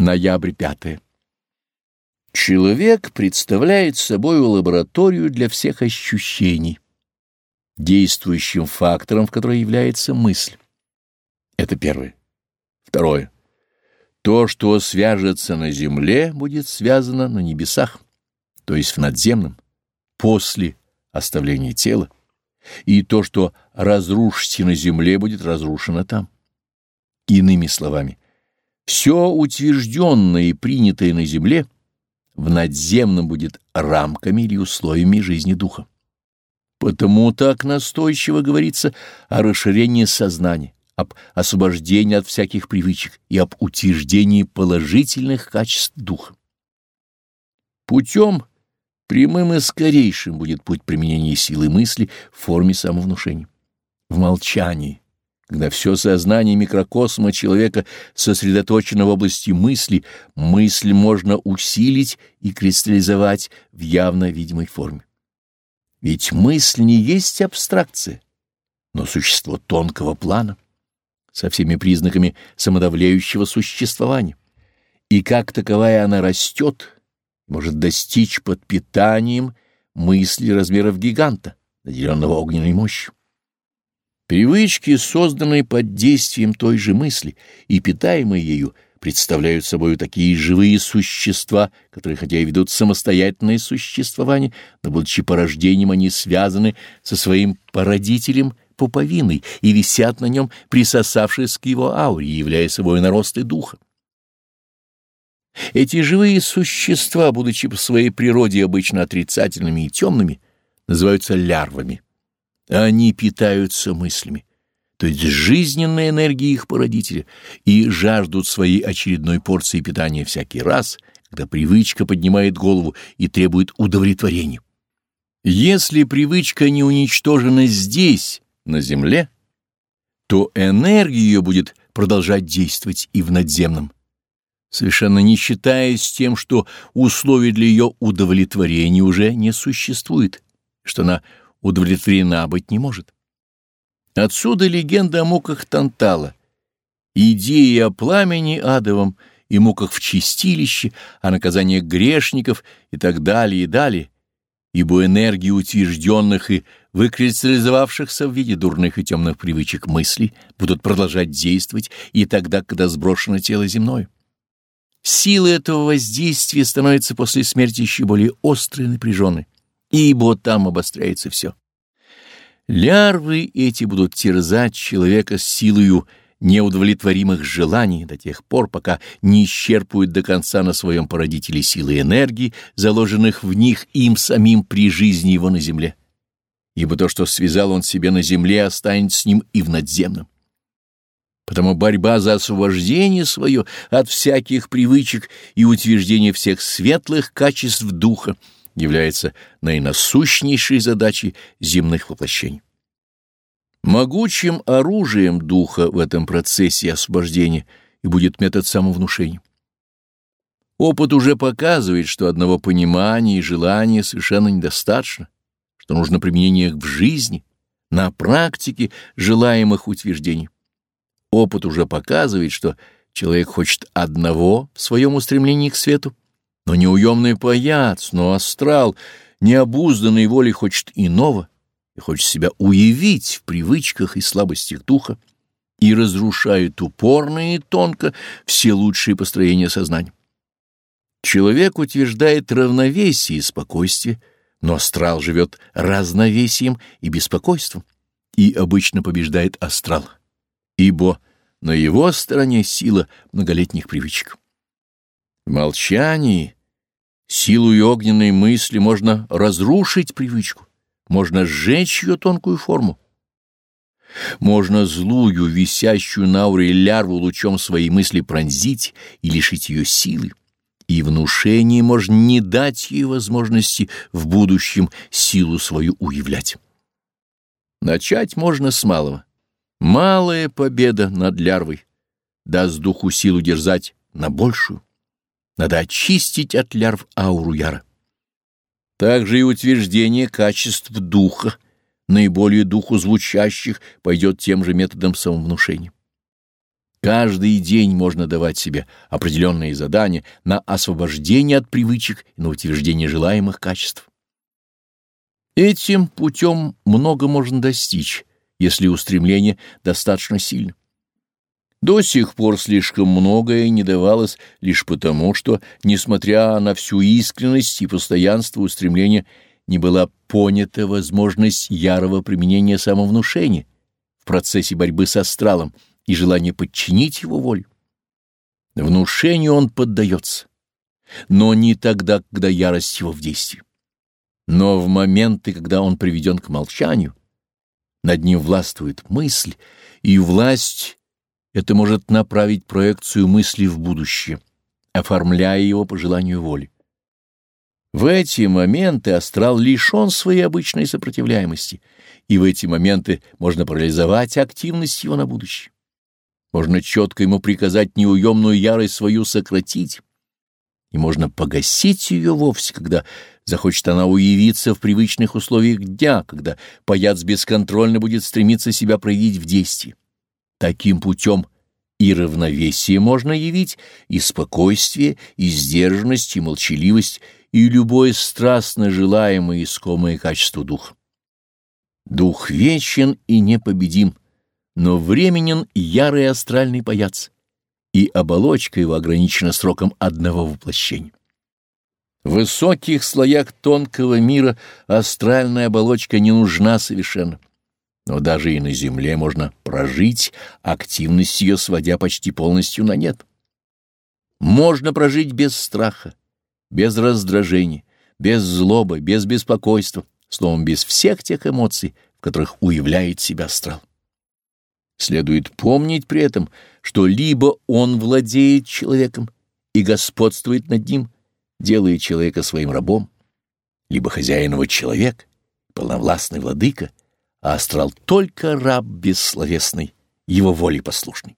Ноябрь 5. Человек представляет собой лабораторию для всех ощущений, действующим фактором в которой является мысль. Это первое. Второе. То, что свяжется на земле, будет связано на небесах, то есть в надземном, после оставления тела, и то, что разрушите на земле, будет разрушено там. Иными словами, все утвержденное и принятое на земле в надземном будет рамками или условиями жизни духа. Потому так настойчиво говорится о расширении сознания, об освобождении от всяких привычек и об утверждении положительных качеств духа. Путем прямым и скорейшим будет путь применения силы мысли в форме самовнушения. В молчании, когда все сознание микрокосма человека сосредоточено в области мысли, мысль можно усилить и кристаллизовать в явно видимой форме. Ведь мысль не есть абстракция, но существо тонкого плана, со всеми признаками самодавляющего существования. И как таковая она растет, может достичь под питанием мысли размеров гиганта, наделенного огненной мощью. Привычки, созданные под действием той же мысли и питаемые ею, представляют собой такие живые существа, которые хотя и ведут самостоятельное существование, но, будучи порождением, они связаны со своим породителем пуповиной и висят на нем, присосавшись к его ауре, являя собой наросты духа. Эти живые существа, будучи по своей природе обычно отрицательными и темными, называются лярвами. Они питаются мыслями, то есть жизненной энергией их породителя, и жаждут своей очередной порции питания всякий раз, когда привычка поднимает голову и требует удовлетворения. Если привычка не уничтожена здесь, на земле, то энергия ее будет продолжать действовать и в надземном, совершенно не считаясь тем, что условий для ее удовлетворения уже не существует, что она удовлетворена быть не может. Отсюда легенда о муках Тантала, идеи о пламени адовом и муках в чистилище, о наказаниях грешников и так далее и далее, ибо энергии утвержденных и выкристаллизовавшихся в виде дурных и темных привычек мыслей будут продолжать действовать и тогда, когда сброшено тело земное. Сила этого воздействия становится после смерти еще более острой и напряженной ибо там обостряется все. Лярвы эти будут терзать человека с силою неудовлетворимых желаний до тех пор, пока не исчерпывают до конца на своем породителе силы энергии, заложенных в них им самим при жизни его на земле. Ибо то, что связал он себе на земле, останется с ним и в надземном. Потому борьба за освобождение свое от всяких привычек и утверждение всех светлых качеств духа — является наинасущнейшей задачей земных воплощений. Могучим оружием духа в этом процессе освобождения и будет метод самовнушения. Опыт уже показывает, что одного понимания и желания совершенно недостаточно, что нужно применение их в жизни, на практике желаемых утверждений. Опыт уже показывает, что человек хочет одного в своем устремлении к свету, но неуемный паяц, но астрал, необузданной волей хочет иного и хочет себя уявить в привычках и слабостях духа и разрушает упорно и тонко все лучшие построения сознания. Человек утверждает равновесие и спокойствие, но астрал живет разновесием и беспокойством и обычно побеждает астрал, ибо на его стороне сила многолетних привычек. В молчании Силой огненной мысли можно разрушить привычку, можно сжечь ее тонкую форму. Можно злую, висящую на ауре лярву лучом своей мысли пронзить и лишить ее силы, и внушение можно не дать ей возможности в будущем силу свою уявлять. Начать можно с малого. Малая победа над лярвой даст духу силу дерзать на большую. Надо очистить от лярв ауру яра. Также и утверждение качеств духа, наиболее духу звучащих, пойдет тем же методом самовнушения. Каждый день можно давать себе определенные задания на освобождение от привычек и на утверждение желаемых качеств. Этим путем много можно достичь, если устремление достаточно сильно. До сих пор слишком многое не давалось лишь потому, что, несмотря на всю искренность и постоянство устремления, не была понята возможность ярого применения самовнушения в процессе борьбы с астралом и желание подчинить его волю. Внушению он поддается, но не тогда, когда ярость его в действии. Но в моменты, когда он приведен к молчанию, над ним властвует мысль, и власть это может направить проекцию мысли в будущее, оформляя его по желанию воли. В эти моменты астрал лишен своей обычной сопротивляемости, и в эти моменты можно парализовать активность его на будущее. Можно четко ему приказать неуемную ярость свою сократить, и можно погасить ее вовсе, когда захочет она уявиться в привычных условиях дня, когда паяц бесконтрольно будет стремиться себя проявить в действии. Таким путем и равновесие можно явить, и спокойствие, и сдержанность, и молчаливость, и любое страстно желаемое искомое качество духа. Дух вечен и непобедим, но временен ярый астральный паяц, и оболочка его ограничена сроком одного воплощения. В высоких слоях тонкого мира астральная оболочка не нужна совершенно. Но даже и на Земле можно прожить, активность ее сводя почти полностью на нет. Можно прожить без страха, без раздражения, без злобы, без беспокойства, словом, без всех тех эмоций, в которых уявляет себя астрал. Следует помнить при этом, что либо он владеет человеком и господствует над ним, делая человека своим рабом, либо хозяин его человек, полновластный владыка — а астрал только раб бессловесный, его воле послушный.